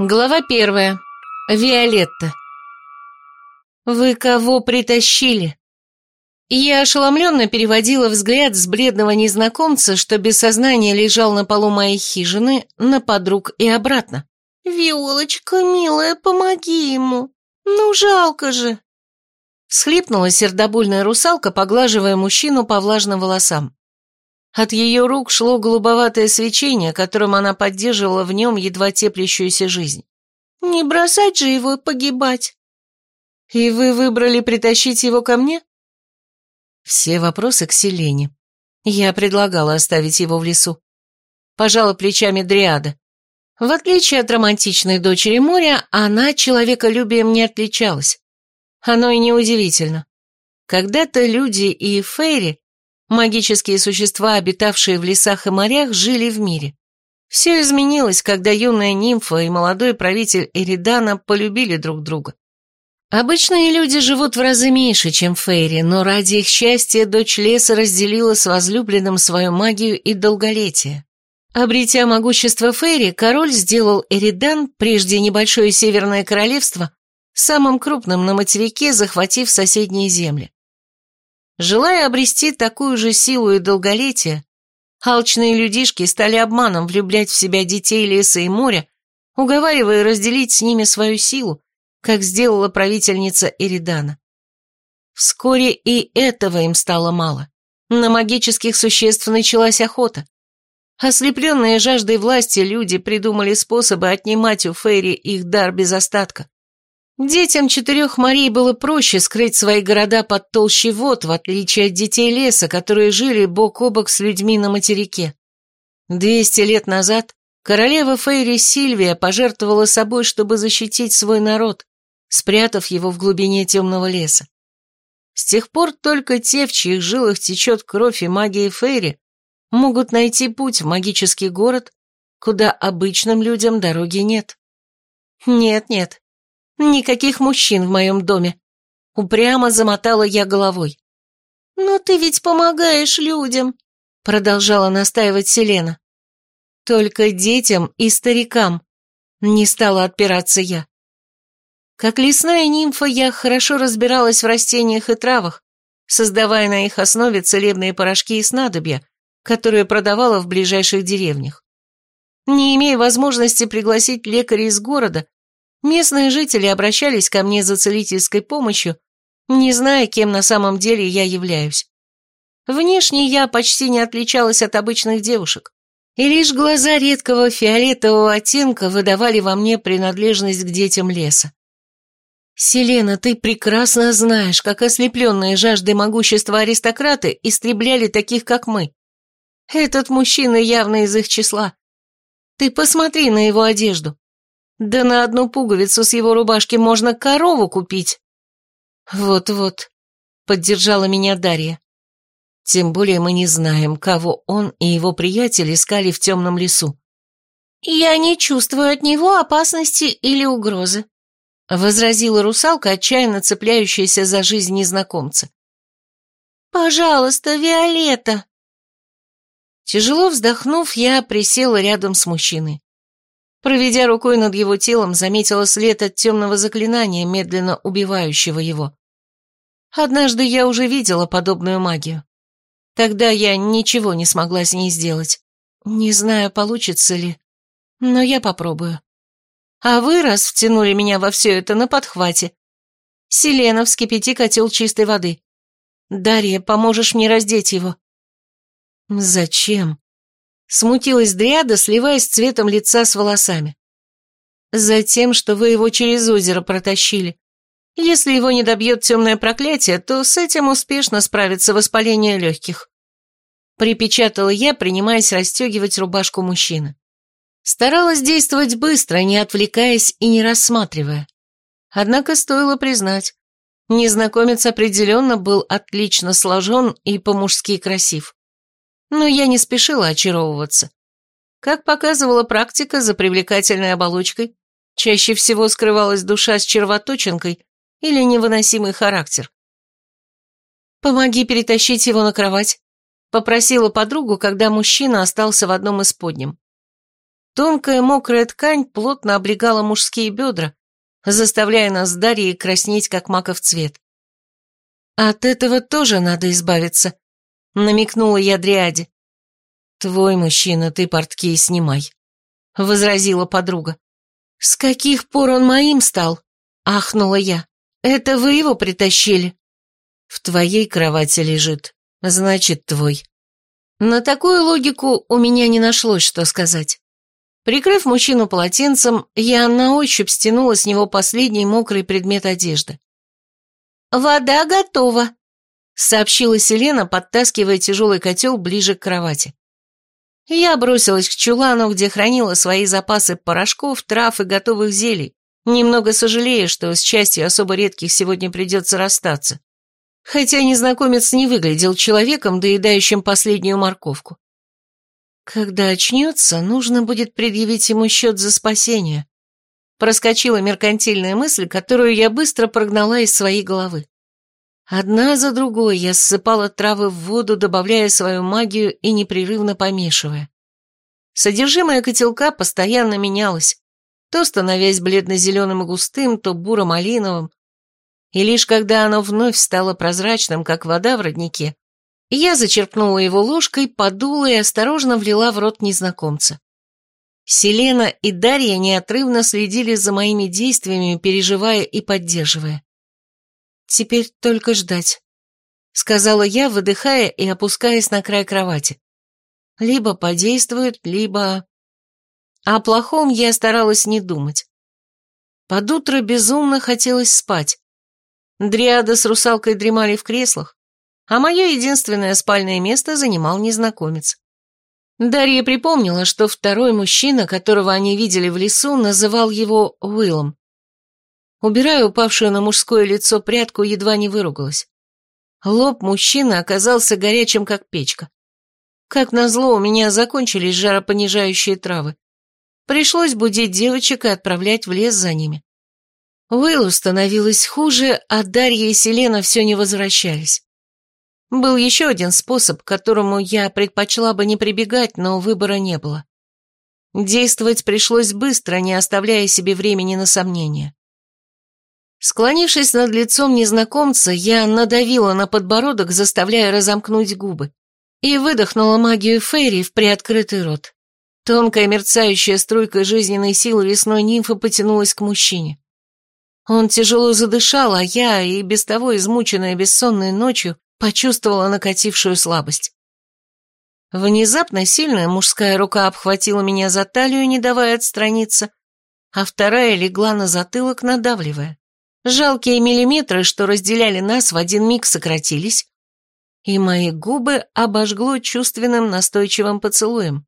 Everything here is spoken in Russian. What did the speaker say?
Глава первая. Виолетта. «Вы кого притащили?» Я ошеломленно переводила взгляд с бледного незнакомца, что без сознания лежал на полу моей хижины, на подруг и обратно. «Виолочка, милая, помоги ему! Ну, жалко же!» Схлипнула сердобольная русалка, поглаживая мужчину по влажным волосам. От ее рук шло голубоватое свечение, которым она поддерживала в нем едва теплящуюся жизнь. «Не бросать же его погибать!» «И вы выбрали притащить его ко мне?» Все вопросы к Селене. Я предлагала оставить его в лесу. Пожала плечами Дриада. В отличие от романтичной дочери моря, она человеколюбием не отличалась. Оно и неудивительно. Когда-то люди и фейри Магические существа, обитавшие в лесах и морях, жили в мире. Все изменилось, когда юная нимфа и молодой правитель Эридана полюбили друг друга. Обычные люди живут в разы меньше, чем Фейри, но ради их счастья дочь леса разделила с возлюбленным свою магию и долголетие. Обретя могущество Фейри, король сделал Эридан, прежде небольшое северное королевство, самым крупным на материке, захватив соседние земли. Желая обрести такую же силу и долголетие, алчные людишки стали обманом влюблять в себя детей леса и моря, уговаривая разделить с ними свою силу, как сделала правительница Эридана. Вскоре и этого им стало мало. На магических существ началась охота. Ослепленные жаждой власти люди придумали способы отнимать у Фейри их дар без остатка. Детям четырех морей было проще скрыть свои города под толщей вод, в отличие от детей леса, которые жили бок о бок с людьми на материке. Двести лет назад королева Фейри Сильвия пожертвовала собой, чтобы защитить свой народ, спрятав его в глубине темного леса. С тех пор только те, в чьих жилах течет кровь и магия Фейри, могут найти путь в магический город, куда обычным людям дороги нет. Нет-нет, Никаких мужчин в моем доме. Упрямо замотала я головой. «Но ты ведь помогаешь людям», — продолжала настаивать Селена. «Только детям и старикам», — не стала отпираться я. Как лесная нимфа я хорошо разбиралась в растениях и травах, создавая на их основе целебные порошки и снадобья, которые продавала в ближайших деревнях. Не имея возможности пригласить лекаря из города, Местные жители обращались ко мне за целительской помощью, не зная, кем на самом деле я являюсь. Внешне я почти не отличалась от обычных девушек, и лишь глаза редкого фиолетового оттенка выдавали во мне принадлежность к детям леса. «Селена, ты прекрасно знаешь, как ослепленные жаждой могущества аристократы истребляли таких, как мы. Этот мужчина явно из их числа. Ты посмотри на его одежду. Да на одну пуговицу с его рубашки можно корову купить. Вот-вот, поддержала меня Дарья. Тем более мы не знаем, кого он и его приятель искали в темном лесу. «Я не чувствую от него опасности или угрозы», — возразила русалка, отчаянно цепляющаяся за жизнь незнакомца. «Пожалуйста, Виолетта!» Тяжело вздохнув, я присела рядом с мужчиной. Проведя рукой над его телом, заметила след от темного заклинания, медленно убивающего его. Однажды я уже видела подобную магию. Тогда я ничего не смогла с ней сделать. Не знаю, получится ли, но я попробую. А вы, раз втянули меня во все это на подхвате, Селена, вскипяти котел чистой воды. Дарья, поможешь мне раздеть его? Зачем? Смутилась Дриада, сливаясь цветом лица с волосами. Затем, что вы его через озеро протащили. Если его не добьет темное проклятие, то с этим успешно справится воспаление легких. Припечатала я, принимаясь расстегивать рубашку мужчины. Старалась действовать быстро, не отвлекаясь и не рассматривая. Однако стоило признать, незнакомец определенно был отлично сложен и по-мужски красив но я не спешила очаровываться. Как показывала практика, за привлекательной оболочкой чаще всего скрывалась душа с червоточинкой или невыносимый характер. «Помоги перетащить его на кровать», — попросила подругу, когда мужчина остался в одном из подням. Тонкая мокрая ткань плотно облегала мужские бедра, заставляя нас с Дарьей краснеть, как маков цвет. «От этого тоже надо избавиться», — намекнула я Дриаде. «Твой мужчина, ты портки снимай», — возразила подруга. «С каких пор он моим стал?» — ахнула я. «Это вы его притащили?» «В твоей кровати лежит, значит, твой». На такую логику у меня не нашлось, что сказать. Прикрыв мужчину полотенцем, я на ощупь стянула с него последний мокрый предмет одежды. «Вода готова», — сообщила Селена, подтаскивая тяжелый котел ближе к кровати. Я бросилась к чулану, где хранила свои запасы порошков, трав и готовых зелий, немного сожалея, что с частью особо редких сегодня придется расстаться. Хотя незнакомец не выглядел человеком, доедающим последнюю морковку. Когда очнется, нужно будет предъявить ему счет за спасение. Проскочила меркантильная мысль, которую я быстро прогнала из своей головы. Одна за другой я ссыпала травы в воду, добавляя свою магию и непрерывно помешивая. Содержимое котелка постоянно менялось, то становясь бледно-зеленым и густым, то буро-малиновым, и лишь когда оно вновь стало прозрачным, как вода в роднике, я зачерпнула его ложкой, подула и осторожно влила в рот незнакомца. Селена и Дарья неотрывно следили за моими действиями, переживая и поддерживая. «Теперь только ждать», — сказала я, выдыхая и опускаясь на край кровати. «Либо подействует, либо...» О плохом я старалась не думать. Под утро безумно хотелось спать. Дриада с русалкой дремали в креслах, а мое единственное спальное место занимал незнакомец. Дарья припомнила, что второй мужчина, которого они видели в лесу, называл его Уиллом. Убирая упавшую на мужское лицо прядку, едва не выругалась. Лоб мужчины оказался горячим, как печка. Как назло, у меня закончились жаропонижающие травы. Пришлось будить девочек и отправлять в лес за ними. Уиллу становилось хуже, а Дарья и Селена все не возвращались. Был еще один способ, к которому я предпочла бы не прибегать, но выбора не было. Действовать пришлось быстро, не оставляя себе времени на сомнения. Склонившись над лицом незнакомца, я надавила на подбородок, заставляя разомкнуть губы, и выдохнула магию Фейри в приоткрытый рот. Тонкая мерцающая струйка жизненной силы лесной нимфы потянулась к мужчине. Он тяжело задышал, а я, и без того измученная бессонной ночью, почувствовала накатившую слабость. Внезапно сильная мужская рука обхватила меня за талию, не давая отстраниться, а вторая легла на затылок, надавливая. Жалкие миллиметры, что разделяли нас, в один миг сократились, и мои губы обожгло чувственным настойчивым поцелуем.